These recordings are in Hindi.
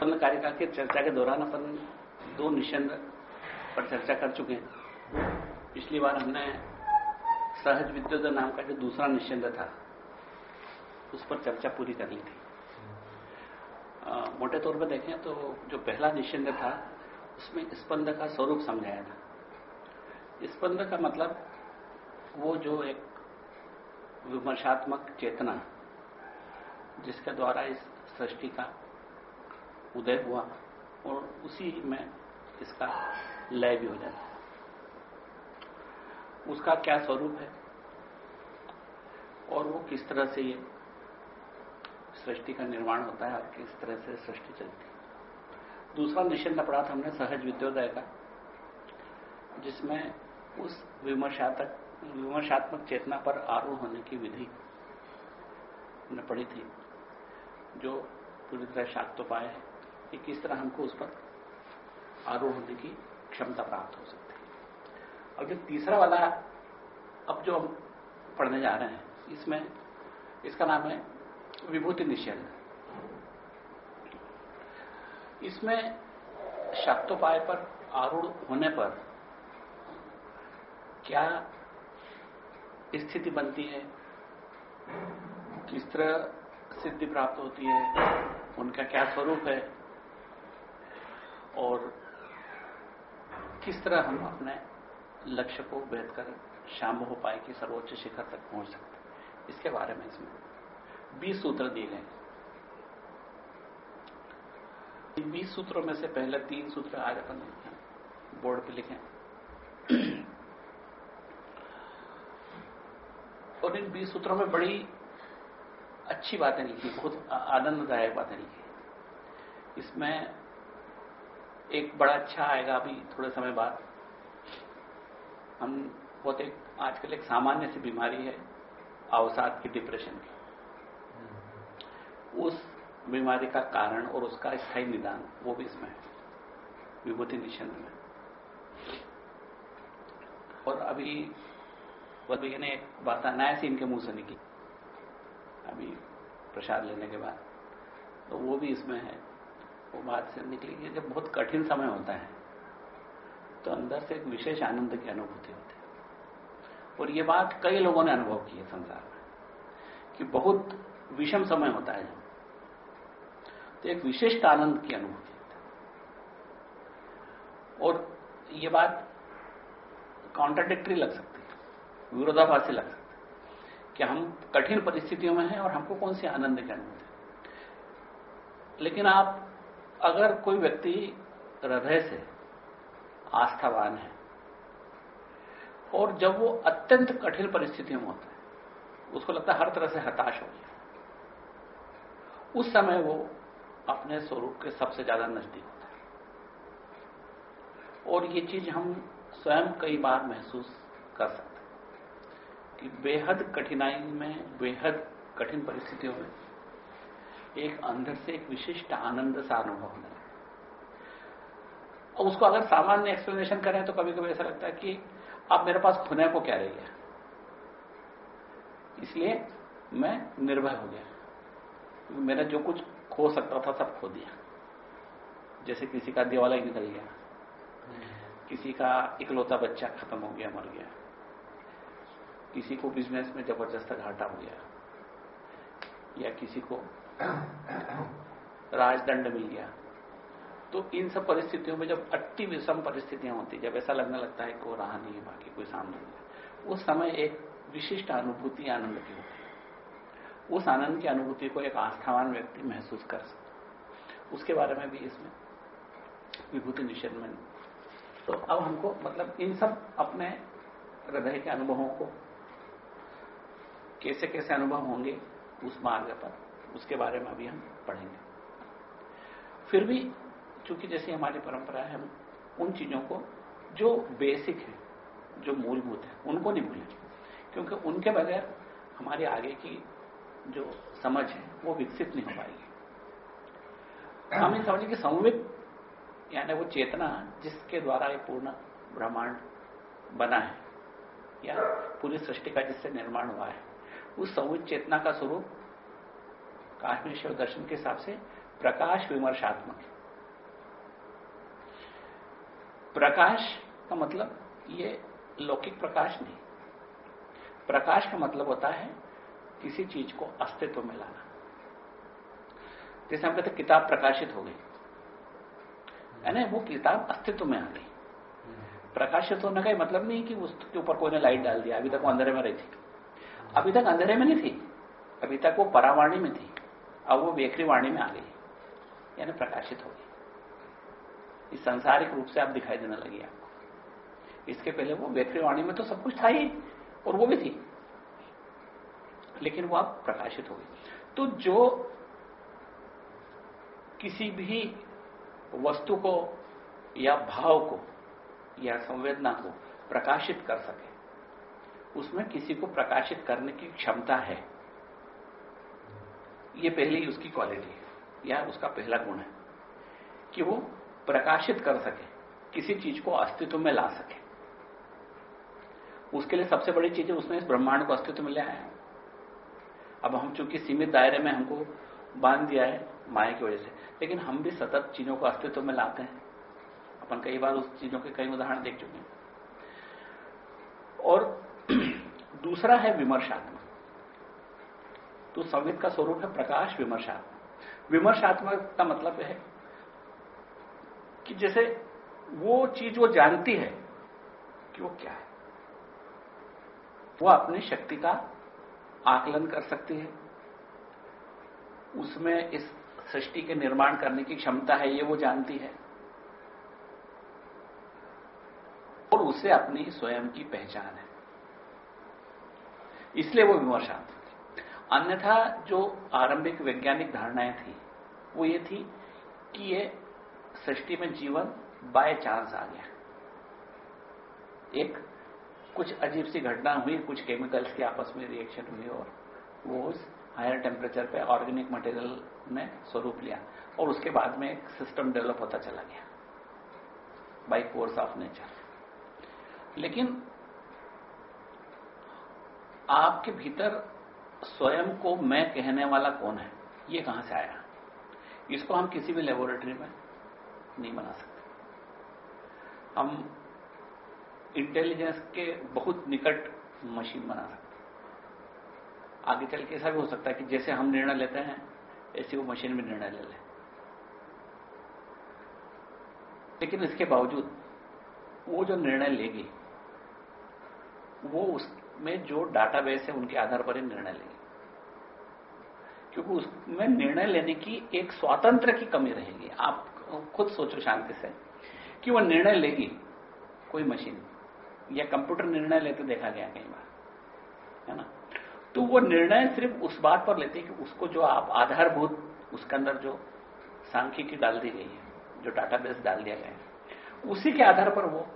अपन कारिका की चर्चा के दौरान अपन दो निशंद पर चर्चा कर चुके हैं। पिछली बार हमने सहज विद्युत नाम का जो दूसरा निश्चिंद था, उस पर चर्चा पूरी कर ली थी। मोटे तौर पर देखें तो जो पहला निश्चिंद था, उसमें स्पंद का स्वरूप समझाया था। स्पंद का मतलब वो जो एक विमर्शात्मक चेतना, जिसके द्वारा इस सृष्टि का उदय हुआ और उसी में इसका लय भी हो जाता है। उसका क्या स्वरूप है? और वो किस तरह से ये सृष्टि का निर्माण होता है और किस तरह से सृष्टि चलती है? दूसरा निश्चिंत अपराध हमने सहज विद्योदय का, जिसमें उस विमर्शात्मक विमर्शात्मक चेतना पर आरूढ़ होने की विधि हमने पढ़ी थी, जो पूरी तरह शाक्तोपाय है। कि किस तरह हमको उस पर आरूढ़ होने की क्षमता प्राप्त हो सकती है। और जो तीसरा वाला, अब जो हम पढ़ने जा रहे हैं, इसमें, इसका नाम है विभूति निषेध। इसमें शक्तोपाय पर आरूढ़ होने पर क्या स्थिति बनती है? किस तरह सिद्धि प्राप्त होती है? उनका क्या स्वरूप है? और किस तरह हम अपने लक्ष्य को बेहतर शाम हो पाए कि सर्वोच्च शिखर तक पहुँच सकते इसके बारे में इसमें बीस सूत्र दिए गए बीस सूत्रों में से पहले तीन सूत्र आज अपन बोर्ड पे लिखे। और इन बीस सूत्रों में बड़ी अच्छी बातें लिखी बहुत आनंददायक बातें लिखी। इसमें एक बड़ा अच्छा आएगा अभी थोड़े समय बाद। हम बहुत एक, आजकल एक सामान्य सी बीमारी है, अवसाद की डिप्रेशन की। उस बीमारी का कारण और उसका स्थायी निदान, वो भी इसमें है। विभूति निषंद में। और अभी वही ने एक बात अनायास इनके मुँह से निकली। अभी प्रसाद लेने के बाद। तो वो भी इसमें है। वो बात से निकली कि जब बहुत कठिन समय होता है तो अंदर से एक विशेष आनंद की अनुभूति होती है। और ये बात कई लोगों ने अनुभव की है संसार में, कि बहुत विषम समय होता है तो एक विशिष्ट आनंद की अनुभूति होती है। और ये बात कॉन्ट्राडिक्टरी लग सकती है, विरोधाभासी लग सकती है, कि हम कठिन परिस्थितियों में हैं और हमको कौन सी आनंद की अनुभूति लेकिन आप अगर कोई व्यक्ति हृदय से आस्थावान है और जब वो अत्यंत कठिन परिस्थितियों में होता है, उसको लगता है हर तरह से हताश हो गया। उस समय वो अपने स्वरूप के सबसे ज़्यादा नज़दीक होता है। और ये चीज़ हम स्वयं कई बार महसूस कर सकते हैं कि बेहद कठिनाई में, बेहद कठिन परिस्थितियों में एक अंदर से एक विशिष्ट आनंद सा अनुभव होने उसको अगर सामान्य एक्सप्लेनेशन करें तो कभी कभी ऐसा लगता है कि अब मेरे पास खुने को क्या रह गया? इसलिए मैं निर्भय हो गया। मेरा जो कुछ खो सकता था, सब खो दिया। जैसे किसी का दिवाला ही निकल गया। किसी का इकलौता बच्चा खत्म हो गया, मर गया। किसी को बिज़नेस में ज़बरदस्त घाटा हो गया। या किसी को राजदंड मिल गया। तो इन सब परिस्थितियों में जब अट्टी विषम परिस्थितियाँ होती, जब ऐसा लगने लगता है कि वो रहा नहीं है, बाकी कोई सामने नहीं उस समय एक विशिष्ट अनुभूति आनंद की होती है। उस आनंद की अनुभूति को एक आस्थावान व्यक्ति महसूस कर सकता उसके बारे में भी इसमें विभूति निषेध में तो अब हमको मतलब इन सब अपने हृदय के अनुभवों को कैसे कैसे अनुभव होंगे, उस मार्ग पर उसके बारे में अभी हम पढ़ेंगे। फिर भी चूँकि जैसी हमारी परंपरा है, हम उन चीज़ों को, जो बेसिक है, जो मूलभूत है, उनको नहीं भूलें। क्योंकि उनके बगैर हमारे आगे की जो समझ है, वो विकसित नहीं हो पाएगी। हम ये समझें कि संवित यानी वो चेतना जिसके द्वारा ये पूर्ण ब्रह्मांड बना है, या पूरी सृष्टि का जिससे निर्माण हुआ है, उस संवित चेतना का स्वरूप काश्मीर शिव दर्शन के हिसाब से प्रकाश विमर्शात्मक है। प्रकाश का मतलब ये लौकिक प्रकाश नहीं। प्रकाश का मतलब होता है किसी चीज़ को अस्तित्व में लाना। जैसे हम कहते किताब प्रकाशित हो गई। है ना, वो किताब अस्तित्व में आ गई। प्रकाशित होने का मतलब नहीं कि उसके ऊपर कोई ने लाइट डाल दिया, अभी तक वो अंधेरे में रही थी। अभी तक अंधेरे में नहीं थी। अभी तक वो परावाणी में थी। अब वो बेकरी वाणी में आ गई। यानी प्रकाशित हो गई। इस संसारिक रूप से आप दिखाई देने लगी आपको। इसके पहले वो बेकरी वाणी में तो सब कुछ था ही, और वो भी थी। लेकिन वो आप प्रकाशित हो गई। तो जो किसी भी वस्तु को या भाव को या संवेदना को प्रकाशित कर सके, उसमें किसी को प्रकाशित करने की क्षमता है। ये पहली उसकी क्वालिटी है, या उसका पहला गुण है, कि वो प्रकाशित कर सके, किसी चीज़ को अस्तित्व में ला सके। उसके लिए सबसे बड़ी चीज़ है उसने इस ब्रह्मांड को अस्तित्व में ले आया अब हम चूँकि सीमित दायरे में हमको बाँध दिया है माया की वजह से, लेकिन हम भी सतत चीज़ों को अस्तित्व में लाते हैं। अपन कई बार उस चीज़ों के कई उदाहरण देख चुके हैं। और दूसरा है विमर्शात्मक। तो संवित का स्वरूप है प्रकाश विमर्शात्मक विमर्शात्मक का मतलब है कि जैसे वो चीज़ वो जानती है कि वो क्या है। वो अपनी शक्ति का आकलन कर सकती है। उसमें इस सृष्टि के निर्माण करने की क्षमता है, ये वो जानती है। और उसे अपनी स्वयं की पहचान है। इसलिए वो विमर्शात्मक। अन्यथा जो आरंभिक वैज्ञानिक धारणाएँ थी, वो ये थी कि ये सृष्टि में जीवन बाय चांस आ गया। एक कुछ अजीब सी घटना हुई, कुछ केमिकल्स के आपस में रिएक्शन हुई और वो उस हायर टेम्परेचर पे ऑर्गेनिक मटेरियल ने स्वरूप लिया और उसके बाद में एक सिस्टम डेवलप होता चला गया बाई कोर्स ऑफ़ नेचर लेकिन आपके भीतर स्वयं को मैं कहने वाला कौन है? ये कहाँ से आया? इसको हम किसी भी लेबोरेटरी में नहीं बना सकते। हम इंटेलिजेंस के बहुत निकट मशीन बना सकते आगे चल के ऐसा भी हो सकता है कि जैसे हम निर्णय लेते हैं, ऐसे वो मशीन भी निर्णय ले ले। लेकिन इसके बावजूद, वो जो निर्णय लेगी, वो उसमें जो डाटाबेस है, उनके आधार पर ही निर्णय लेगी। क्योंकि उसमें निर्णय लेने की एक स्वातंत्र की कमी रहेगी। आप खुद सोचो शांति से कि वो निर्णय लेगी कोई मशीन। या कंप्यूटर निर्णय लेते देखा गया कई बार, है ना? तो वो निर्णय सिर्फ़ उस बात पर लेते हैं कि उसको जो आप आधारभूत, उसके अंदर जो सांख्यिकी डाल दी गई है, जो डाटाबेस डाल दिया गया है, उसी के आधार पर वो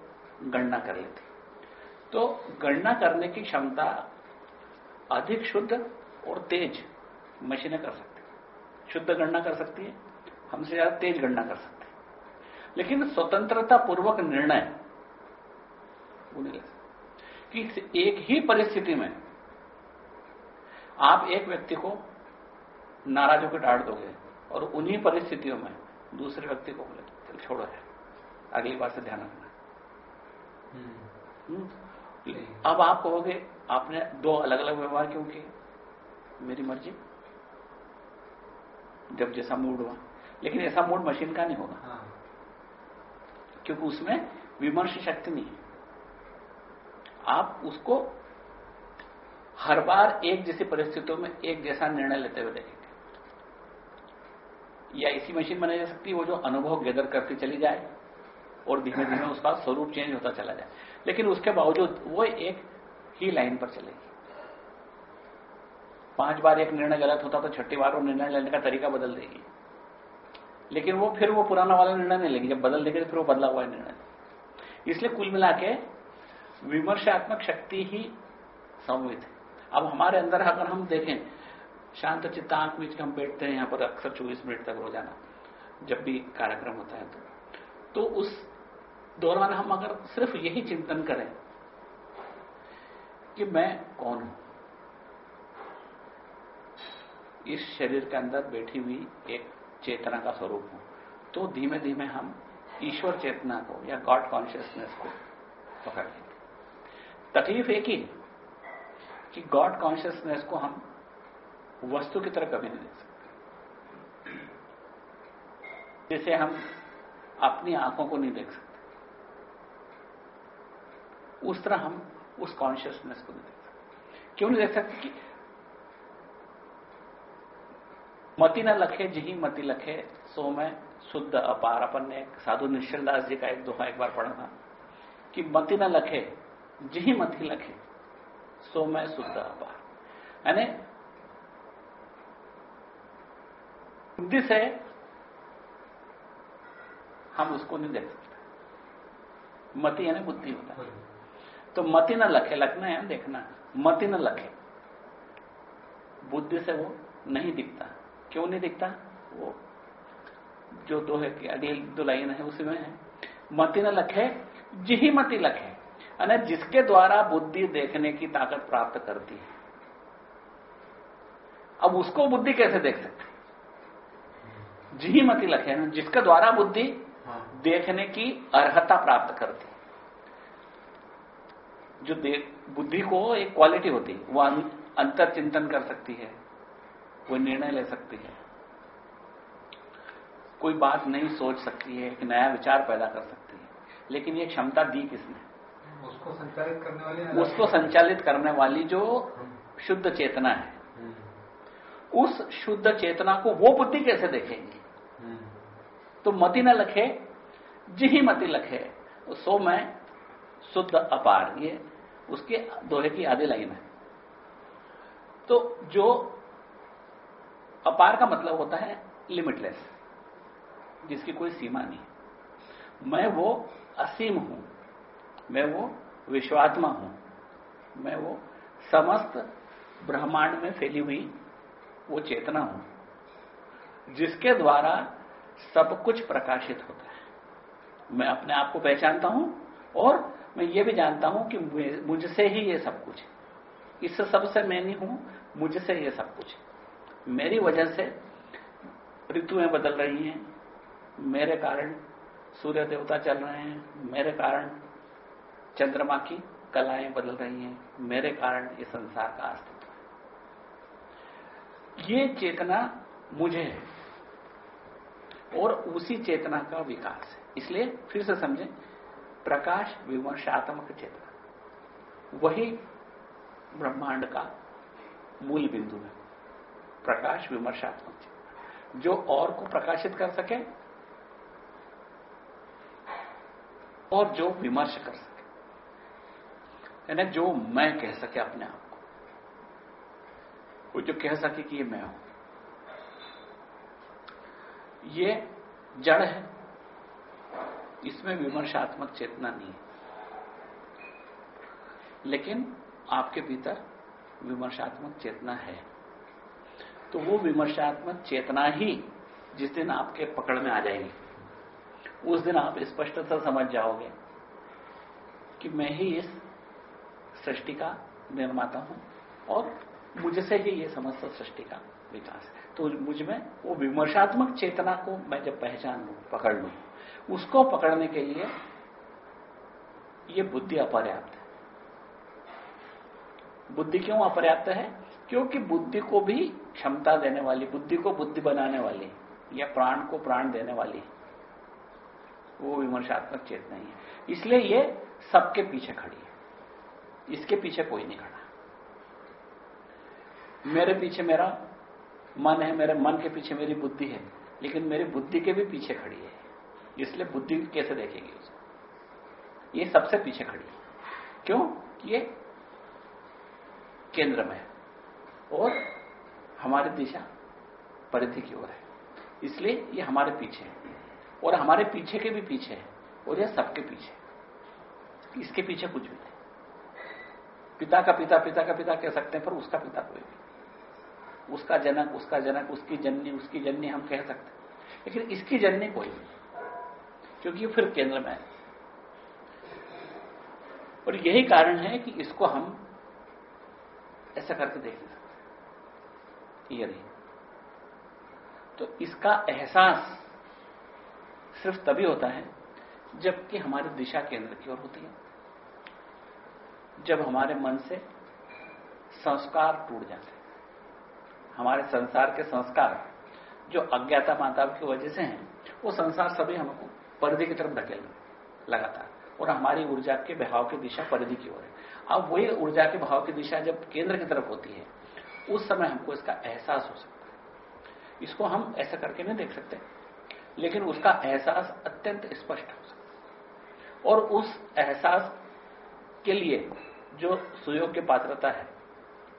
गणना कर लेते तो गणना करने की क्षमता अधिक शुद्ध और तेज मशीनें कर सकती शुद्ध गणना कर सकती है हमसे ज़्यादा तेज गणना कर सकते हैं। लेकिन स्वतंत्रता पूर्वक निर्णय कि एक ही परिस्थिति में आप एक व्यक्ति को नाराज़ होकर डांट दोगे और उन्हीं परिस्थितियों में दूसरे व्यक्ति को बोले छोड़ो है अगली बार से ध्यान रखना। हम्म। अब आप कहोगे आपने दो अलग अलग व्यवहार क्यों किए? मेरी मर्ज़ी। जब जैसा मूड हुआ। लेकिन ऐसा मूड मशीन का नहीं होगा। हाँ। क्योंकि उसमें विमर्श शक्ति नहीं है। आप उसको हर बार एक जैसी परिस्थितियों में एक जैसा निर्णय लेते हुए देखेंगे। या इसी मशीन बनाई जा सकती है वो जो अनुभव गैदर करती चली जाए और धीमे धीमे उसका स्वरूप चेंज होता चला जाए। लेकिन उसके बावजूद वो एक ही लाइन पर चलेगी। पाँच बार एक निर्णय गलत होता तो छठी बार वो निर्णय लेने का तरीका बदल देगी। लेकिन वो फिर वो पुराना वाला निर्णय नहीं लेगी। जब बदल देगी तो फिर वो बदला हुआ निर्णय। इसलिए कुल मिला के विमर्शात्मक शक्ति ही संवित है। अब हमारे अंदर अगर हम देखें, शांत चित्त आँख बीच हम बैठते हैं, यहाँ पर अक्सर चौबीस मिनट तक रोज़ाना जब भी कार्यक्रम होता है तो तो उस दौरान हम अगर सिर्फ़ यही चिंतन करें कि मैं कौन हूँ? इस शरीर के अंदर बैठी हुई एक चेतना का स्वरूप हूँ। तो धीमे धीमे हम ईश्वर चेतना को या गॉड कॉन्शियसनेस को पकड़ लेंगे। तकलीफ़ एक ही कि गॉड कॉन्शियसनेस को हम वस्तु की तरह कभी नहीं देख सकते। जैसे हम अपनी आँखों को नहीं देख सकते। उस तरह हम उस कॉन्शियसनेस को नहीं देख सकते क्यों नहीं देख सकते कि मति न लखे, जही मति लखे, सो मैं शुद्ध, अपार अपन ने साधु निश्चल दास जी का एक दोहा एक बार पढ़ा था कि मति न लखे, जही मति लखे, सो मैं शुद्ध, अपार। यानी बुद्धि से हम उसको नहीं देख सकते। मति यानी बुद्धि होता है। तो मति न लखे लखना है देखना मति न लखे। बुद्धि से वो नहीं दिखता। क्यों नहीं दिखता? वो जो दोहे की अड़ी दो लाइन है उसी में है। मति न लखे जिही मति लखे। यानी जिसके द्वारा बुद्धि देखने की ताकत प्राप्त करती है। अब उसको बुद्धि कैसे देख सकते? जिही मति लखे ना जिसके द्वारा बुद्धि हाँ। देखने की अर्हता प्राप्त करती जो बुद्धि को एक क्वालिटी होती है वो अंतर चिंतन कर सकती है वो निर्णय ले सकती है। कोई बात नहीं सोच सकती है एक नया विचार पैदा कर सकती है लेकिन ये क्षमता दी किसने? उसको संचालित करने वाली उसको संचालित करने वाली जो शुद्ध चेतना है। उस शुद्ध चेतना को वो बुद्धि कैसे देखेंगे? तो मति न लखे जिही मति लखे सो मैं शुद्ध अपार। ये उसके दोहे की आधी लाइन है। तो जो अपार का मतलब होता है लिमिटलेस जिसकी कोई सीमा नहीं। मैं वो असीम हूँ, मैं वो विश्वात्मा हूँ, मैं वो समस्त ब्रह्मांड में फैली हुई वो चेतना हूँ, जिसके द्वारा सब कुछ प्रकाशित होता है। मैं अपने आप को पहचानता हूँ और मैं ये भी जानता हूँ कि मुझसे ही ये सब कुछ है। इस सबसे मैं नहीं हूँ, मुझसे ये सब कुछ है। मेरी वजह से ऋतुएँ बदल रही हैं। मेरे कारण सूर्य देवता चल रहे हैं। मेरे कारण चंद्रमा की कलाएँ बदल रही हैं। मेरे कारण ये संसार का अस्तित्व है। ये चेतना मुझे है और उसी चेतना का विकास है। इसलिए फिर से समझें प्रकाश विमर्शात्मक चेतना। वही ब्रह्मांड का मूल बिंदु है। प्रकाश विमर्शात्मक चेतना। जो और को प्रकाशित कर सके और जो विमर्श कर सके। यानी जो मैं कह सके अपने आप को। वो जो कह सके कि ये मैं हूँ। ये जड़ है। इसमें विमर्शात्मक चेतना नहीं है। लेकिन आपके भीतर विमर्शात्मक चेतना है। तो वो विमर्शात्मक चेतना ही जिस दिन आपके पकड़ में आ जाएगी, उस दिन आप स्पष्टता समझ जाओगे कि मैं ही इस सृष्टि का निर्माता हूँ और मुझसे ही ये समस्त सृष्टि का विकास है। तो मुझमें वो विमर्शात्मक चेतना को मैं जब पहचान लू, पकड़ लू उसको पकड़ने के लिए ये बुद्धि अपर्याप्त है। बुद्धि क्यों अपर्याप्त है? क्योंकि बुद्धि को भी क्षमता देने वाली, बुद्धि को बुद्धि बनाने वाली, या प्राण को प्राण देने वाली, वो विमर्शात्मक चेतना ही है। इसलिए ये सबके पीछे खड़ी है। इसके पीछे कोई नहीं खड़ा। मेरे पीछे मेरा मन है, मेरे मन के पीछे मेरी बुद्धि है, लेकिन मेरी बुद्धि के भी पीछे खड़ी है। इसलिए बुद्धि कैसे देखेगी उसको ये सबसे पीछे खड़ी है। क्यों? ये केंद्र में है और हमारी दिशा परिधि की ओर है। इसलिए ये हमारे पीछे है और हमारे पीछे के भी पीछे है और यह सबके पीछे है। इसके पीछे कुछ भी नहीं। पिता का पिता पिता का पिता कह सकते हैं, पर उसका पिता कोई भी उसका जनक उसका जनक, उसकी जननी उसकी जननी हम कह सकते हैं। लेकिन इसकी जननी कोई नहीं। क्योंकि फिर केंद्र में है और यही कारण है कि इसको हम ऐसा करके देख नहीं सकते यदि तो इसका एहसास सिर्फ़ तभी होता है जबकि हमारी दिशा केंद्र की ओर होती है। जब हमारे मन से संस्कार टूट जाते हैं। हमारे संसार के संस्कार जो अज्ञाता माता की वजह से हैं, वो संसार सभी हमको परिधि की तरफ़ धकेल लगातार। और हमारी ऊर्जा के बहाव की दिशा परिधि की ओर है। अब वही ऊर्जा के भाव की दिशा जब केंद्र की तरफ़ होती है, उस समय हमको इसका एहसास हो सकता है। इसको हम ऐसा करके नहीं देख सकते, लेकिन उसका एहसास अत्यंत स्पष्ट हो सकता और उस एहसास के लिए जो सुयोग्य पात्रता है,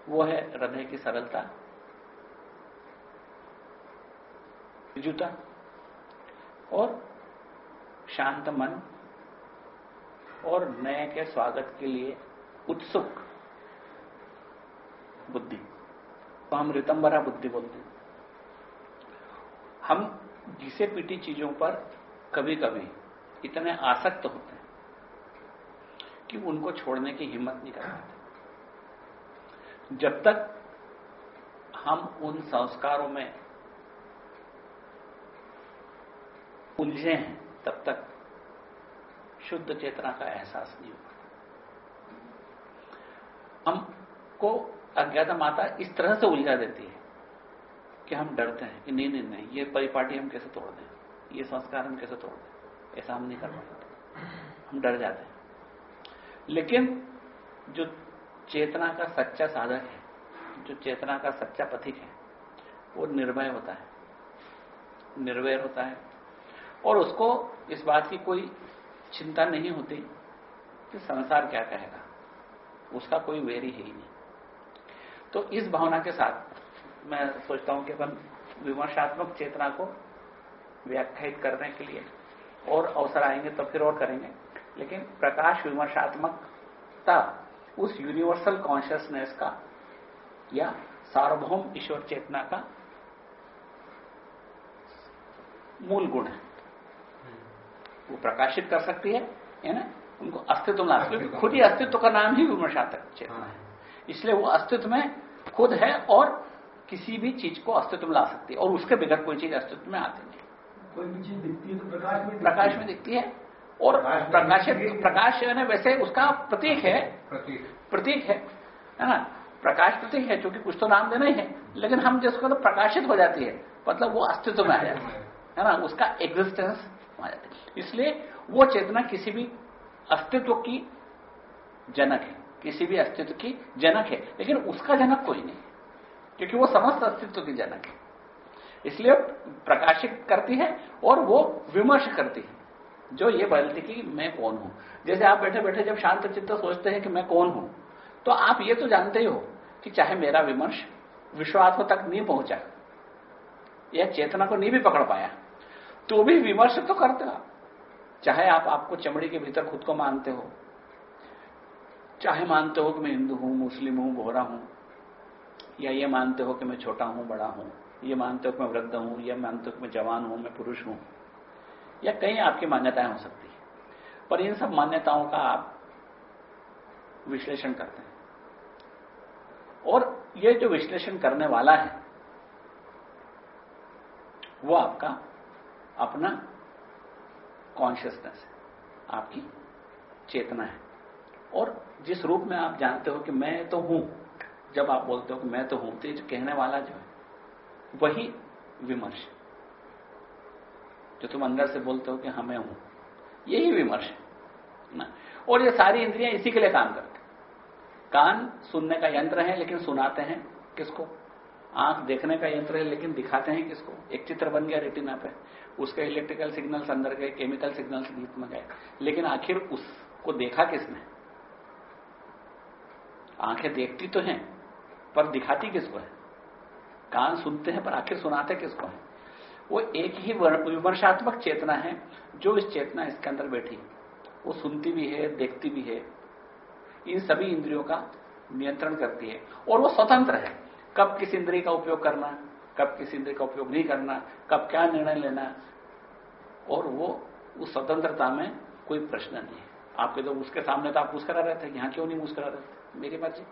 वो है हृदय की सरलता जूता और शांत मन और नए के स्वागत के लिए उत्सुक बुद्धि तो हम रितंबरा बुद्धि बोलते हैं। हम घिसे पीटी चीज़ों पर कभी कभी इतने आसक्त होते हैं कि उनको छोड़ने की हिम्मत नहीं कर पाते। जब तक हम उन संस्कारों में उलझे हैं तब तक शुद्ध चेतना का एहसास नहीं होगा। हमको अज्ञात माता इस तरह से उलझा देती है कि हम डरते हैं कि नहीं नहीं नहीं, ये परिपाटी हम कैसे तोड़ दें? ये संस्कार हम कैसे तोड़ दें? ऐसा हम नहीं कर पाते। हम डर जाते हैं। लेकिन जो चेतना का सच्चा साधक है, जो चेतना का सच्चा पथिक है, वो निर्भय होता है। निर्वैर होता है। और उसको इस बात की कोई चिंता नहीं होती कि संसार क्या कहेगा। उसका कोई वेरी है ही नहीं। तो इस भावना के साथ मैं सोचता हूँ कि अपन विमर्शात्मक चेतना को व्याख्यात करने के लिए और अवसर आएँगे तो फिर और करेंगे। लेकिन प्रकाश विमर्शात्मकता, उस यूनिवर्सल कॉन्शियसनेस का या सार्वभौम ईश्वर चेतना का मूल गुण है। वो प्रकाशित कर सकती है है ना? उनको अस्तित्व ला सकती है। खुद ही अस्तित्व का नाम ही विमर्शात्मक चेतना है। इसलिए वो अस्तित्व में खुद है और किसी भी चीज़ को अस्तित्व में ला सकती है और उसके बगैर कोई चीज़ अस्तित्व में आती नहीं। कोई भी चीज़ दिखती है तो प्रकाश में प्रकाश में दिखती है और प्रकाशित प्रकाश है ना वैसे उसका प्रतीक है। प्रतीक। है है ना? प्रकाश प्रतीक है क्योंकि कुछ तो नाम देना ही है। लेकिन हम जिसको तो प्रकाशित हो जाती है मतलब वो अस्तित्व में आ जाती है। है ना? उसका एग्जिस्टेंस आ जाती इसलिए वो चेतना किसी भी अस्तित्व की जनक है, किसी भी अस्तित्व की जनक है, लेकिन उसका जनक कोई नहीं क्योंकि वो समस्त अस्तित्व की जनक है। इसलिए प्रकाशित करती है और वो विमर्श करती है, जो ये बदलती कि मैं कौन हूँ? जैसे आप बैठे बैठे जब शांत चित्त सोचते हैं कि मैं कौन हूँ तो आप ये तो जानते ही हो कि चाहे मेरा विमर्श विश्वात्म तक नहीं पहुँचा, या चेतना को नहीं भी पकड़ पाया तो भी विमर्श तो करते चाहे आप आपको चमड़ी के भीतर खुद को मानते हो, चाहे मानते हो कि मैं हिंदू हूँ, मुस्लिम हूँ गोरा हूँ, या ये मानते हो कि मैं छोटा हूँ, बड़ा हूँ, ये मानते हो कि मैं वृद्ध हूँ, या मानते हो कि मैं जवान हूँ, मैं पुरुष हूँ, या कई आपकी मान्यताएँ हो सकती है। पर इन सब मान्यताओं का आप विश्लेषण करते हैं। और ये जो विश्लेषण करने वाला है, वो आपका अपना कॉन्शियसनेस है आपकी चेतना है। और जिस रूप में आप जानते हो कि मैं तो हूँ, जब आप बोलते हो कि मैं तो हूँ तो जो कहने वाला जो है, वही विमर्श जो तुम अंदर से बोलते हो कि हाँ मैं हूँ, यही विमर्श है। ना। और ये सारी इंद्रियाँ इसी के लिए काम करती कान सुनने का यंत्र है, लेकिन सुनाते हैं किसको? आँख देखने का यंत्र है, लेकिन दिखाते हैं किसको? एक चित्र बन गया रेटिना पे। उसके इलेक्ट्रिकल सिग्नल्स अंदर गए केमिकल सिग्नल्स गीत में गए। लेकिन आखिर उसको देखा किसने? आँखें देखती तो हैं, पर दिखाती किसको है? कान सुनते हैं, पर आखिर सुनाते किसको है? वो एक ही विमर्शात्मक चेतना है, जो इस चेतना इसके अंदर बैठी। वो सुनती भी है, देखती भी है। इन सभी इंद्रियों का नियंत्रण करती है। और वो स्वतंत्र है। कब किस इंद्रिय का उपयोग करना, कब किस इंद्रिय का उपयोग नहीं करना, कब क्या निर्णय लेना। और वो उस स्वतंत्रता में कोई प्रश्न नहीं है। आपके तो उसके सामने तो आप मुस्करा रहे थे यहाँ क्यों नहीं मुस्करा रहे थे? मेरी मर्ज़ी।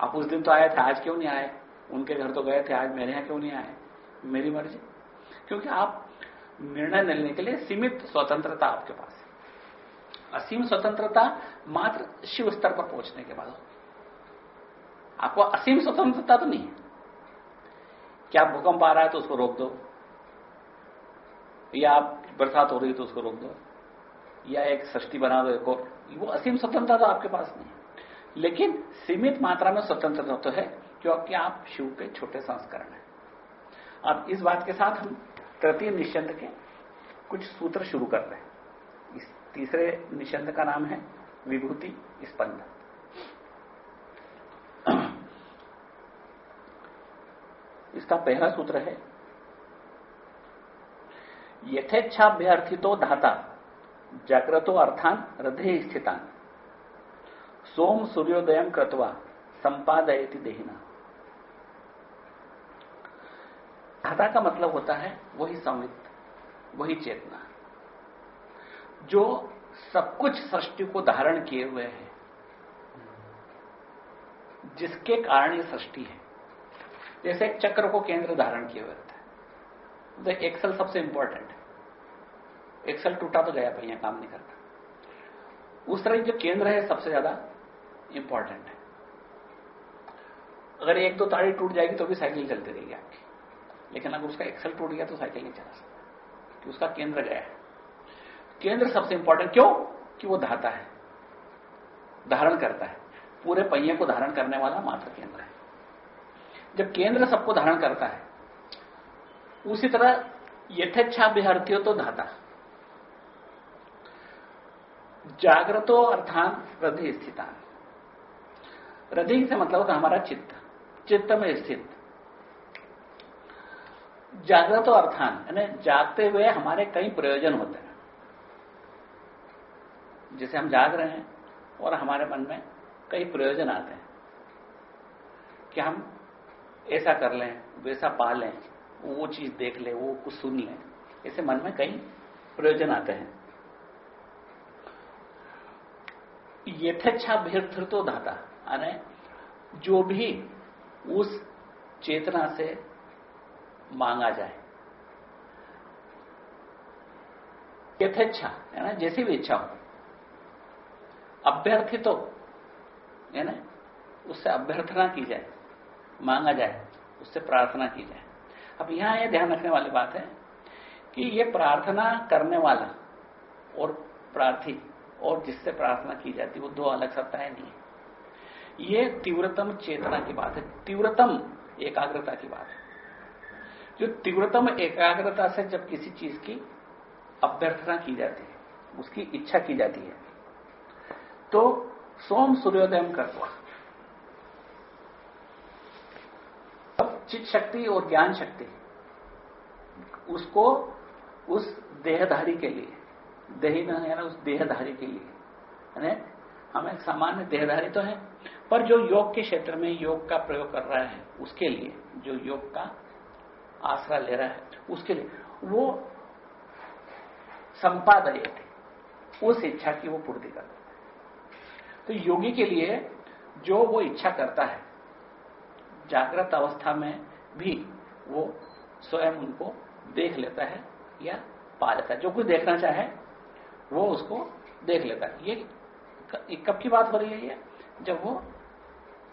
आप उस दिन तो आए थे, आज क्यों नहीं आए? उनके घर तो गए थे, आज मेरे यहाँ क्यों नहीं आए? मेरी मर्ज़ी। क्योंकि आप निर्णय लेने के लिए सीमित स्वतंत्रता आपके पास है। असीम स्वतंत्रता मात्र शिव स्तर पर पहुँचने के बाद होगी आपको असीम स्वतंत्रता तो नहीं है। क्या भूकंप आ रहा है तो उसको रोक दो। या आप बरसात हो रही है तो उसको रोक दो। या एक सृष्टि बना दो, एक और। वो असीम स्वतंत्रता तो आपके पास नहीं है। लेकिन सीमित मात्रा में स्वतंत्रता तो है, क्योंकि आप शिव के छोटे संस्करण हैं। अब इस बात के साथ हम तृतीय निश्चंद के कुछ सूत्र शुरू कर रहे हैं। इस तीसरे निशंद का नाम है विभूति स्पंद। इसका पहला सूत्र है। यथेच्छाभ्यर्थितो धाता, जाग्रतो अर्थान हृदय स्थितान। सोम सूर्योदय कृत्वा संपादयति देहिना। धाता का मतलब होता है वही संवित, वही चेतना। जो सब कुछ सृष्टि को धारण किए हुए है, जिसके कारण ये सृष्टि है। जैसे एक चक्र को केंद्र धारण किए हुए रहता है। तो एक्सल सबसे इंपॉर्टेंट है। एक्सल टूटा तो गया भैया काम नहीं करता। उस तरह जो केंद्र है, सबसे ज़्यादा इंपॉर्टेंट है। अगर एक दो ताड़ी टूट जाएगी तो भी साइकिल चलती रहेगी आपकी। लेकिन अगर उसका एक्सल टूट गया तो साइकिल नहीं चला सकता। कि उसका केंद्र गया है। केंद्र सबसे इंपॉर्टेंट क्यों? कि वो धाता है। धारण करता है। पूरे पहिए को धारण करने वाला मात्र केंद्र है। जब केंद्र सबको धारण करता है, उसी तरह यथेच्छा विहर्थियों तो धाता। जागृतो अर्थान हृदय स्थितान हृदय से मतलब होता हमारा चित्त। चित्त में स्थित। जागृत अर्थान, यानी जागते हुए हमारे कई प्रयोजन होते हैं। जैसे हम जाग रहे हैं और हमारे मन में कई प्रयोजन आते हैं कि हम ऐसा कर लें, वैसा पा लें, वो चीज़ देख ले, वो कुछ सुन लें। ऐसे मन में कई प्रयोजन आते हैं। यथेच्छा भीड़ तो धाता यानी जो भी उस चेतना से मांगा जाए। यथेच्छा है ना जैसी भी इच्छा हो। अभ्यर्थी तो है ना उससे अभ्यर्थना की जाए। मांगा जाए, उससे प्रार्थना की जाए। अब यहाँ यह ध्यान रखने वाली बात है कि यह प्रार्थना करने वाला और प्रार्थी और जिससे प्रार्थना की जाती वो दो अलग सत्ताएँ नहीं है। ये तीव्रतम चेतना की बात है। तीव्रतम एकाग्रता की बात है। जो तीव्रतम एकाग्रता से जब किसी चीज़ की अभ्यर्थना की जाती है, उसकी इच्छा की जाती है तो सोम सूर्योदय कर अब चित शक्ति और ज्ञान शक्ति। उसको उस देहधारी के लिए, देही में यानी उस देहधारी के लिए यानी हम एक सामान्य देहधारी तो है, पर जो योग के क्षेत्र में योग का प्रयोग कर रहा है, उसके लिए, जो योग का आसरा ले रहा है, उसके लिए, वो संपादय उस इच्छा की वो पूर्ति कर है। तो योगी के लिए जो वो इच्छा करता है जागृत अवस्था में भी वो स्वयं उनको देख लेता है या पा लेता है। जो कुछ देखना चाहे, वो उसको देख लेता है। ये कब की बात हो रही है ये? जब वो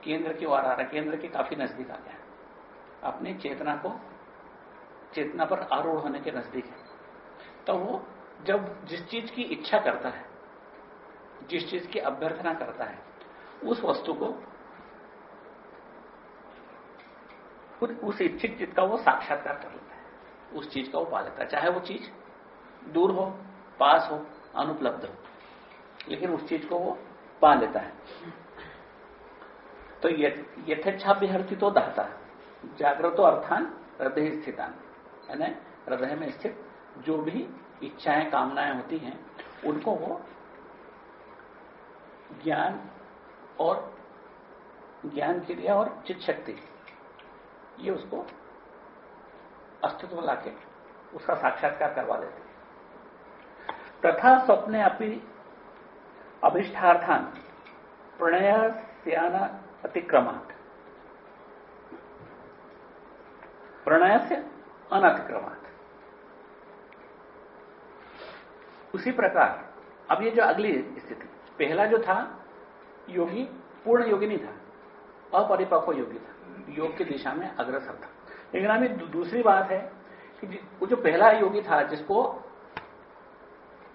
केंद्र की ओर आ रहा है, केंद्र के काफ़ी नज़दीक आ गया अपने चेतना को, चेतना पर आरूढ़ होने के नज़दीक है। तो वो जब जिस चीज़ की इच्छा करता है, जिस चीज़ की अभ्यर्थना करता है, उस वस्तु को उस इच्छित चीज़ का वो साक्षात्कार कर लेता है। उस चीज़ का वो पा लेता है, चाहे वो चीज़ दूर हो, पास हो, अनुपलब्ध हो, लेकिन उस चीज़ को वो पा लेता है। तो यथेच्छा विहर्ति तो दाता जागृतो अर्थान हृदय स्थितान। यानी हृदय में स्थित जो भी इच्छाएँ, कामनाएँ होती हैं, उनको वो ज्ञान और ज्ञान क्रिया और चित शक्ति ये उसको अस्तित्व लाके उसका साक्षात्कार करवा देते हैं। तथा स्वप्ने अपनी अभिष्ठार्थान प्रणय सियाना अतिक्रमात। प्रणय से अनतिक्रमात। उसी प्रकार, अब ये जो अगली स्थिति, पहला जो था, योगी, पूर्ण योगी नहीं था, अपरिपक्व योगी था। योग की दिशा में अग्रसर था। लेकिन अभी दूसरी बात है कि वो जो पहला योगी था, जिसको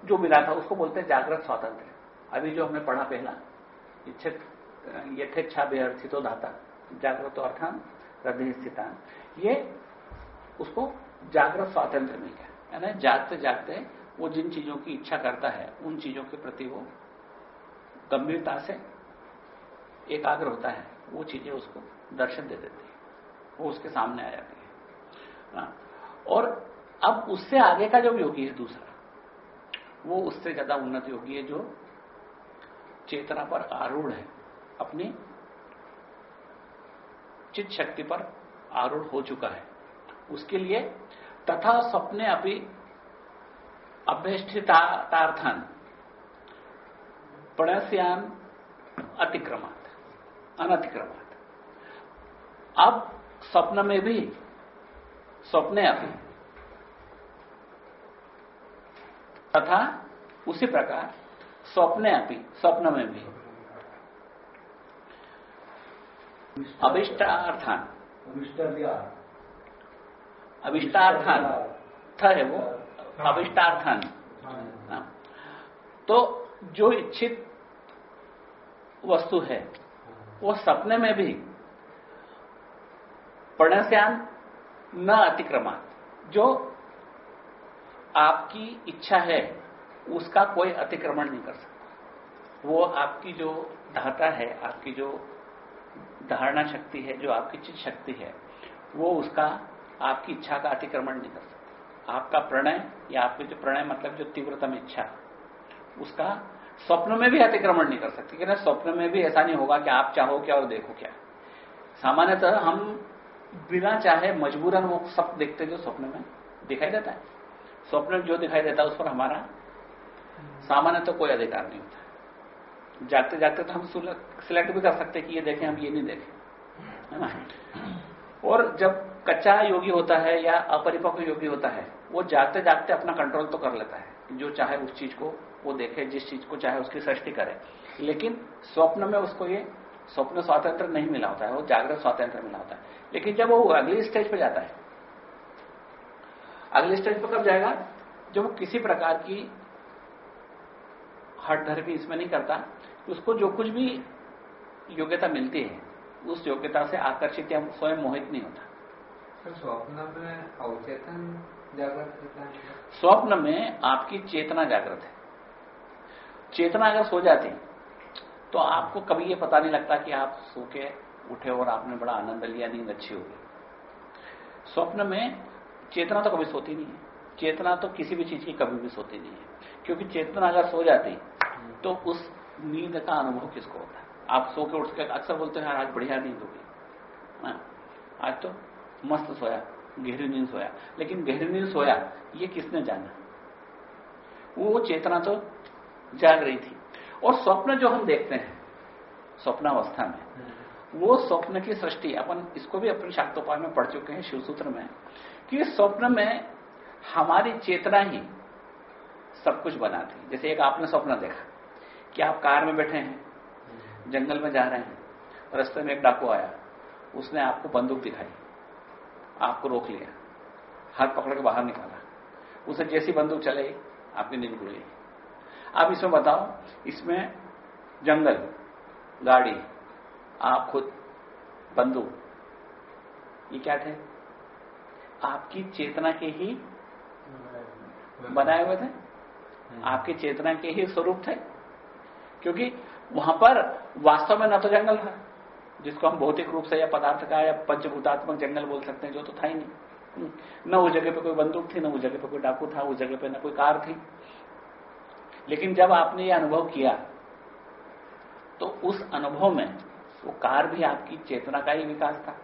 जो मिला था, उसको बोलते हैं जागृत स्वातंत्र। अभी जो हमने पढ़ा पहला इच्छित यथेच्छा बेअर्थितो धाता। जागृत अर्थान हृदय स्थितान। ये उसको जागृत स्वातंत्र मिल गया यानी जागते जागते वो जिन चीज़ों की इच्छा करता है, उन चीज़ों के प्रति वो गंभीरता से एकाग्र होता है, वो चीज़ें उसको दर्शन दे देती है। वो उसके सामने आ जाती है। हाँ। और अब उससे आगे का जो योगी है दूसरा, वो उससे ज़्यादा उन्नत योगी है जो चेतना पर आरूढ़ है। अपनी चित शक्ति पर आरूढ़ हो चुका है। उसके लिए तथा सपने अभी अभ्यष्ठितार्थन प्रणस्यान अतिक्रमात, अनतिक्रमात। अब स्वप्न में भी स्वप्ने अभी। तथा उसी प्रकार स्वप्ने अपनी स्वप्न में भी। अभिष्टार्थान। अभिष्टार्थान। थ है वो? अभिष्टार्थान। हाँ। तो जो इच्छित वस्तु है, वो सपने में भी प्रणस्यान न अतिक्रमा जो आपकी इच्छा है, उसका कोई अतिक्रमण नहीं कर सकता। वो आपकी जो धाता है, आपकी जो धारणा शक्ति है, जो आपकी चित शक्ति है, वो उसका, आपकी इच्छा का अतिक्रमण नहीं कर सकता। आपका प्रणय या आपकी जो प्रणय मतलब जो तीव्रतम इच्छा, उसका स्वप्न में भी अतिक्रमण नहीं कर सकती। कि ना स्वप्न में भी ऐसा नहीं होगा कि आप चाहो क्या और देखो क्या। सामान्यतः हम बिना चाहे मजबूरन वो सब देखते जो स्वप्न में दिखाई देता है। स्वप्न जो दिखाई देता है, उस पर हमारा सामान्य तो कोई अधिकार नहीं होता। जागते जागते तो हम सिलेक्ट भी कर सकते कि ये देखें, हम ये नहीं देखें। है ना? और जब कच्चा योगी होता है या अपरिपक्व योगी होता है, वो जागते जागते अपना कंट्रोल तो कर लेता है। जो चाहे उस चीज़ को वो देखे, जिस चीज़ को चाहे उसकी सृष्टि करे। लेकिन स्वप्न में उसको ये स्वप्न स्वातंत्र नहीं मिला होता है, वो जागृत स्वातंत्र मिला होता है। लेकिन जब वो अगली स्टेज पर जाता है अगले स्टेज पर कब जाएगा? जब वो किसी प्रकार की हट धर भी इसमें नहीं करता उसको जो कुछ भी योग्यता मिलती है उस योग्यता से आकर्षित या स्वयं मोहित नहीं होता। स्वप्न में अवचेतन जागृत स्वप्न में आपकी चेतना जागृत है। चेतना अगर सो जाती तो आपको कभी ये पता नहीं लगता कि आप सो के उठे और आपने बड़ा आनंद लिया नींद अच्छी होगी स्वप्न में चेतना तो कभी सोती नहीं है। चेतना तो किसी भी चीज़ की कभी भी सोती नहीं है। क्योंकि चेतना अगर सो जाती तो उस नींद का अनुभव किसको होता है? आप सो के उठ के अक्सर बोलते हैं आज बढ़िया नींद होगी हाँ, आज तो मस्त सोया गहरी नींद सोया। लेकिन गहरी नींद सोया ये किसने जाना? वो चेतना तो जाग रही थी। और स्वप्न जो हम देखते हैं स्वप्नावस्था में वो स्वप्न की सृष्टि, अपन इसको भी अपने शाक्तोपाय में पढ़ चुके हैं शिवसूत्र में, कि स्वप्न में हमारी चेतना ही सब कुछ बनाती जैसे एक आपने स्वप्न देखा कि आप कार में बैठे हैं, जंगल में जा रहे हैं, रास्ते में एक डाकू आया, उसने आपको बंदूक दिखाई, आपको रोक लिया, हाथ पकड़ के बाहर निकाला, उसे जैसी बंदूक चले, आपकी नींद गई। आप इसमें बताओ, इसमें जंगल, गाड़ी आप खुद बंदूक ये क्या थे? आपकी चेतना के ही बनाए हुए थे? आपकी चेतना के ही स्वरूप थे? क्योंकि वहाँ पर वास्तव में न तो जंगल था, जिसको हम भौतिक रूप से या पदार्थ का या पंचभूतात्मक जंगल बोल सकते हैं, जो तो था ही नहीं। न उस जगह पे कोई बंदूक थी, न उस जगह पे कोई डाकू था, उस जगह पे न कोई कार थी। लेकिन जब आपने ये अनुभव किया तो उस अनुभव में वो कार भी आपकी चेतना का ही विकास था,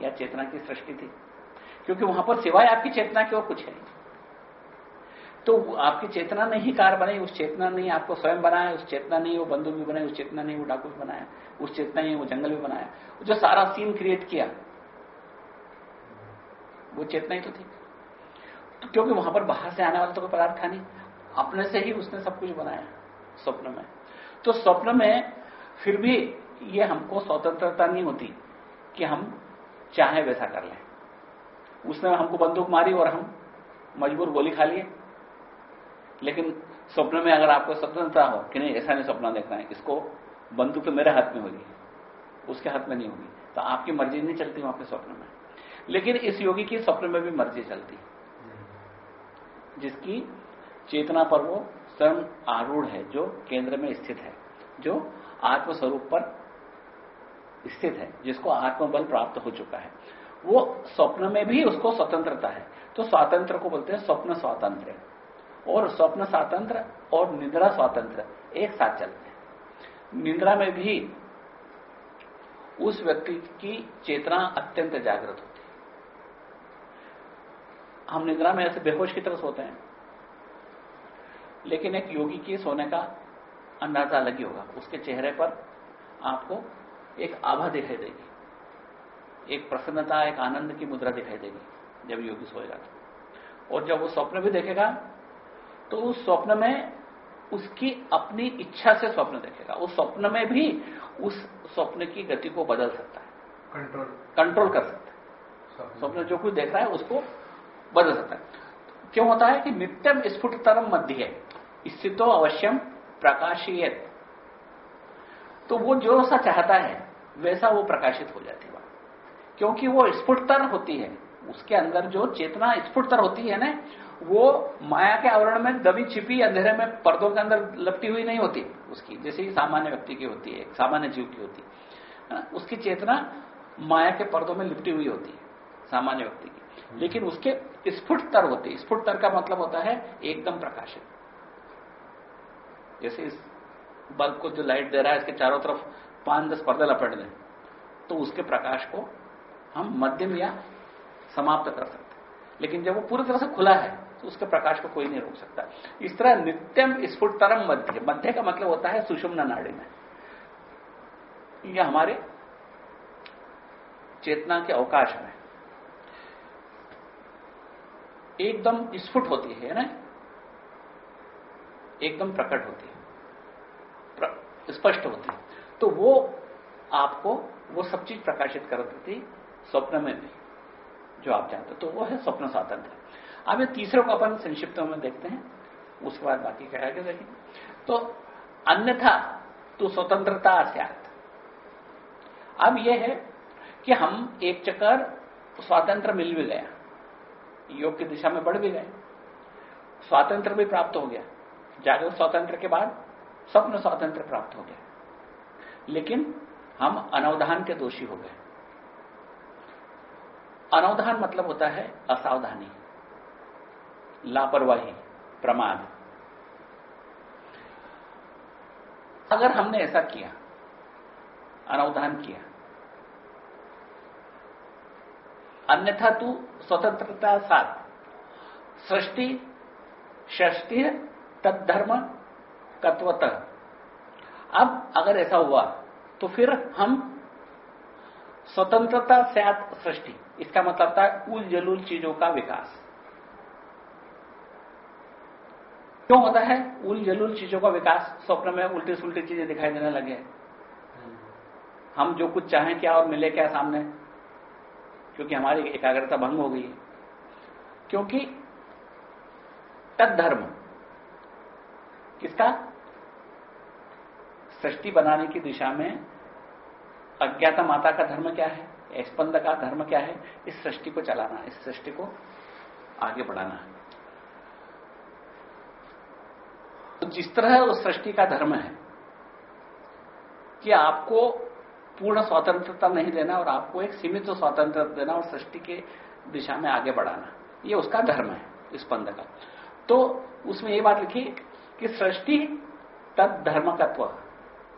या चेतना की सृष्टि थी। क्योंकि वहाँ पर सिवाय आपकी चेतना की और कुछ है तो आपकी चेतना ने ही कार बनाई, उस चेतना ने आपको स्वयं बनाया, उस चेतना ने वो बंदूक भी बनाई, उस चेतना ने वो डाकू भी बनाया, उस चेतना ने वो जंगल भी बनाया। जो सारा सीन क्रिएट किया, वो चेतना ही तो थी। तो क्योंकि वहाँ पर बाहर से आने वाला तो कोई पदार्थ था नहीं, अपने से ही उसने सब कुछ बनाया, स्वप्न में। तो स्वप्न में फिर भी ये हमको स्वतंत्रता नहीं होती कि हम चाहे वैसा कर लें। उसने हमको बंदूक मारी और हम मजबूर गोली खा लिए। लेकिन स्वप्न में अगर आपको स्वतंत्रता हो कि नहीं, ऐसा नहीं सपना देखना है, इसको बंदूक तो मेरे हाथ में होगी, उसके हाथ में नहीं होगी। तो आपकी मर्ज़ी नहीं चलती वहाँ पे स्वप्न में। लेकिन इस योगी की स्वप्न में भी मर्ज़ी चलती। जिसकी चेतना पर वो स्वयं आरूढ़ है, जो केंद्र में स्थित है, जो आत्मस्वरूप पर स्थित है, जिसको आत्मबल प्राप्त हो चुका है। वो स्वप्न में भी उसको स्वतंत्रता है। तो स्वातंत्र को बोलते हैं स्वप्न स्वातंत्र। और स्वप्न स्वातंत्र और निद्रा स्वातंत्र एक साथ चलते हैं। निद्रा में भी उस व्यक्ति की चेतना अत्यंत जागृत होती है। हम निद्रा में ऐसे बेहोश की तरह सोते हैं। लेकिन एक योगी के सोने का अंदाज़ा अलग ही होगा। उसके चेहरे पर आपको एक आभा दिखाई देगी। एक प्रसन्नता एक आनंद की मुद्रा दिखाई देगी जब योगी सोएगा तो और जब वो स्वप्न भी देखेगा तो उस स्वप्न में उसकी अपनी इच्छा से स्वप्न देखेगा। उस स्वप्न में भी उस स्वप्न की गति को बदल सकता है। कंट्रोल कंट्रोल कर सकता है। स्वप्न। जो कुछ देख रहा है उसको बदल सकता है। क्यों होता है कि नित्यम स्फुटतरम मध्य स्थितो अवश्यम प्रकाशीय तो वो जो सा चाहता है वैसा वो प्रकाशित हो जाती है क्योंकि वो स्फुटतर होती है। उसके अंदर जो चेतना स्फुटतर होती है ना, वो माया के आवरण में दबी छिपी अंधेरे में पर्दों के अंदर लपटी हुई नहीं होती। उसकी जैसे ही सामान्य व्यक्ति की होती है सामान्य जीव की होती है उसकी चेतना माया के पर्दों में लिपटी हुई होती है, सामान्य व्यक्ति की। लेकिन उसके स्फुटतर होती है। स्फुटतर का मतलब होता है एकदम प्रकाशित। जैसे इस बल्ब को जो लाइट दे रहा है, इसके चारों तरफ़ पाँच दस पर्दे लपेट दें तो उसके प्रकाश को हम मध्यम या समाप्त कर सकते लेकिन जब वो पूरी तरह से खुला है तो उसके प्रकाश को कोई नहीं रोक सकता। इस तरह नित्यम स्फुटतरम मध्य। मध्य का मतलब होता है सुषुम्न नाड़ी में। यह हमारे चेतना के अवकाश में एकदम स्फुट होती है ना? एकदम प्रकट होती है। स्पष्ट होती है। तो वो आपको वो सब चीज़ प्रकाशित कर देती स्वप्न में भी, जो आप जानते तो वो है स्वप्न स्वातंत्र। अब ये तीसरे को अपन संक्षिप्त में देखते हैं। उसके बाद बाकी क्या आगे देखेंगे। तो अन्यथा तो स्वतंत्रता अस्यात अब यह है कि हम एक चक्कर स्वातंत्र मिल भी गया। योग की दिशा में बढ़ भी गए। स्वातंत्र भी प्राप्त हो गया। जागरूक स्वातंत्र के बाद स्वप्न स्वातंत्र प्राप्त हो गया। लेकिन हम अनवधान के दोषी हो गए। अनवधान मतलब होता है असावधानी, लापरवाही, प्रमाद। अगर हमने ऐसा किया, अनवधान किया, अन्यथा तू स्वतंत्रता साथ, सृष्टि षष्टि तत्धर्म, कत्वत अब अगर ऐसा हुआ तो फिर हम स्वतंत्रता से सृष्टि। इसका मतलब था उल जलूल चीज़ों का विकास। क्यों होता है? उल जलूल चीज़ों का विकास स्वप्न में उल्टी सुलटी चीज़ें दिखाई देने लगे। हम जो कुछ चाहें क्या और मिले क्या सामने? क्योंकि हमारी एकाग्रता भंग हो गई है। क्योंकि धर्म किसका? सृष्टि बनाने की दिशा में अज्ञाता माता का धर्म क्या है? स्पंद का धर्म क्या है? इस सृष्टि को चलाना इस सृष्टि को आगे बढ़ाना है। तो जिस तरह उस सृष्टि का धर्म है कि आपको पूर्ण स्वतंत्रता नहीं देना और आपको एक सीमित स्वतंत्रता देना और सृष्टि के दिशा में आगे बढ़ाना, ये उसका धर्म है, स्पंद का। तो उसमें ये बात लिखी कि सृष्टि तद धर्म धर्मकत्व।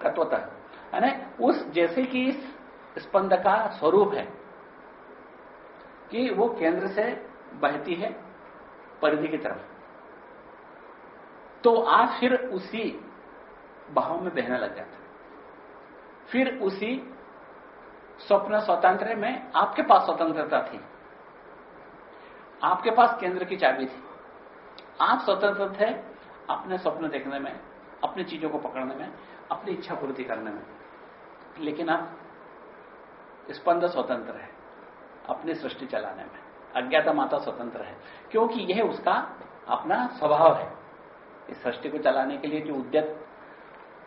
कत्वतः है। उस जैसे कि इस स्पंद का स्वरूप है कि वो केंद्र से बहती है परिधि की तरफ़। तो आप फिर उसी भाव में बहने लग जाते फिर उसी स्वप्न स्वतंत्र में आपके पास स्वतंत्रता थी। आपके पास केंद्र की चाबी थी। आप स्वतंत्र थे अपने स्वप्न देखने में। अपनी चीज़ों को पकड़ने में, अपनी इच्छा पूर्ति करने में। लेकिन अब स्पंद स्वतंत्र है, अपनी सृष्टि चलाने में। अज्ञाता माता स्वतंत्र है, क्योंकि यह उसका अपना स्वभाव है। इस सृष्टि को चलाने के लिए जो उद्यत,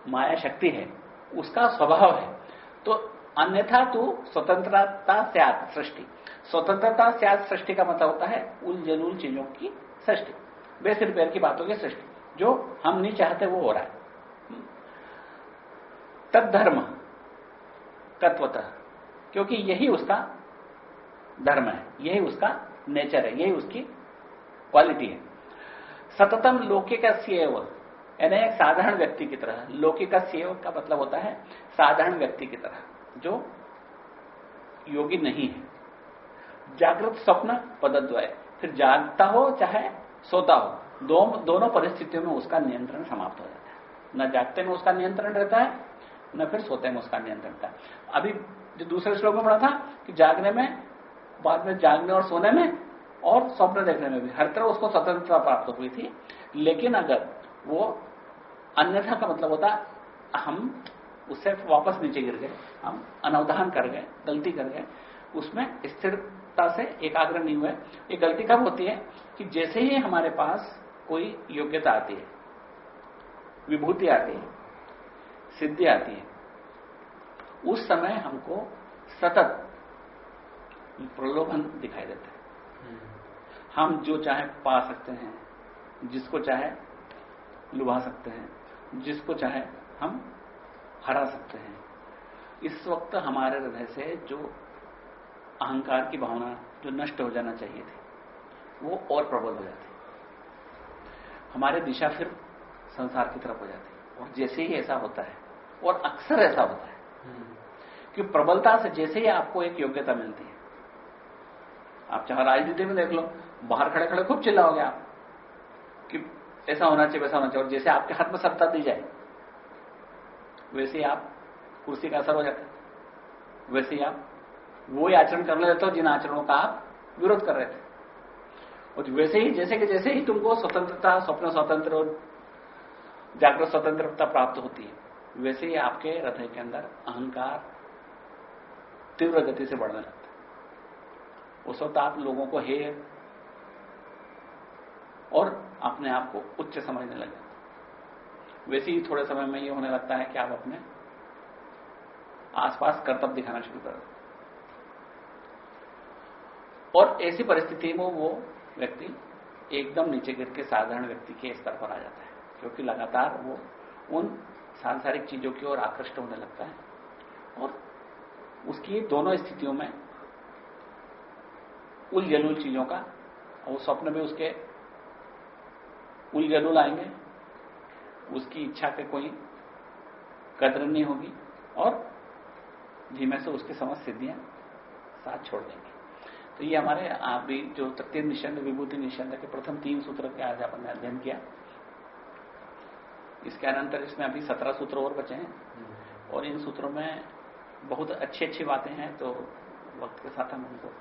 माया शक्ति है, उसका स्वभाव है। तो अन्यथा तो स्वतंत्रता से सृष्टि। स्वतंत्रता से सृष्टि का मतलब होता है उल जलूल चीज़ों की सृष्टि बेसिर पैर की बातों की सृष्टि। जो हम नहीं चाहते वो हो रहा है। तद धर्म तत्वतः। क्योंकि यही उसका धर्म है, यही उसका नेचर है, यही उसकी क्वालिटी है। सततम लौकिक सेव यानी एक साधारण व्यक्ति की तरह लौकिक सेव का मतलब होता है साधारण व्यक्ति की तरह, जो योगी नहीं है। जागृत स्वप्न पदद्वय, फिर जागता हो चाहे सोता हो। दो, दोनों परिस्थितियों में उसका नियंत्रण समाप्त हो जाता है। न जागते में उसका नियंत्रण रहता है न फिर सोते में उसका नियंत्रण रहता है। अभी जो दूसरे श्लोक में पढ़ा था कि जागने में बाद में जागने और सोने में और स्वप्न देखने में भी। हर तरह उसको स्वतंत्रता प्राप्त हुई थी। लेकिन अगर वो अन्यथा का मतलब होता हम उससे वापस नीचे गिर गए हम अनवधान कर गए गलती कर गए उसमें स्थिरता से एकाग्र नहीं हुए। ये गलती कब होती है कि जैसे ही हमारे पास कोई योग्यता आती है, विभूति आती है, सिद्धि आती है, उस समय हमको सतत प्रलोभन दिखाई देता है। हम जो चाहे पा सकते हैं, जिसको चाहे लुभा सकते हैं, जिसको चाहे हम हरा सकते हैं, इस वक्त हमारे हृदय से जो अहंकार की भावना, जो नष्ट हो जाना चाहिए थी, वो और प्रबल हो जाती हमारे दिशा फिर संसार की तरफ़ हो जाती है। और जैसे ही ऐसा होता है, और अक्सर ऐसा होता है कि प्रबलता से जैसे ही आपको एक योग्यता मिलती है। आप चाहे राजनीति में देख लो, बाहर खड़े खड़े खूब चिल्लाओगे आप कि ऐसा होना चाहिए, वैसा होना चाहिए, और जैसे आपके हाथ में सत्ता दी जाए, वैसे ही आप कुर्सी का असर हो जाता है। वैसे ही आप वो ही आचरण करने लेते हो जिन आचरणों का आप विरोध कर रहे थे। और वैसे ही, जैसे कि जैसे ही तुमको स्वतंत्रता, स्वप्न स्वतंत्र और जागृत स्वतंत्रता प्राप्त होती है, वैसे ही आपके हृदय के अंदर अहंकार तीव्र गति से बढ़ने लगता है। उस वक्त आप लोगों को हे और अपने आप को उच्च समझने लगे। वैसे ही थोड़े समय में ये होने लगता है कि आप अपने आसपास कर्तव्य दिखाना शुरू कर और ऐसी परिस्थिति में वो व्यक्ति एकदम नीचे गिर के साधारण व्यक्ति के स्तर पर आ जाता है, क्योंकि लगातार वो उन सांसारिक चीज़ों की ओर आकृष्ट होने लगता है। और उसकी दोनों स्थितियों में उल जलूल चीज़ों का और स्वप्न में उसके उल जलूल आएँगे, उसकी इच्छा के कोई कदर नहीं होगी और धीमे से उसकी समझ सिद्धियाँ साथ छोड़ देंगे। तो ये हमारे आप भी जो तृतीय निषंध विभूति निषंध के प्रथम तीन सूत्र के आज आपने अध्ययन किया। इसके अनंतर इसमें अभी सत्रह सूत्र और बचे हैं। और इन सूत्रों में बहुत अच्छी अच्छी बातें हैं तो वक्त के साथ हम उनको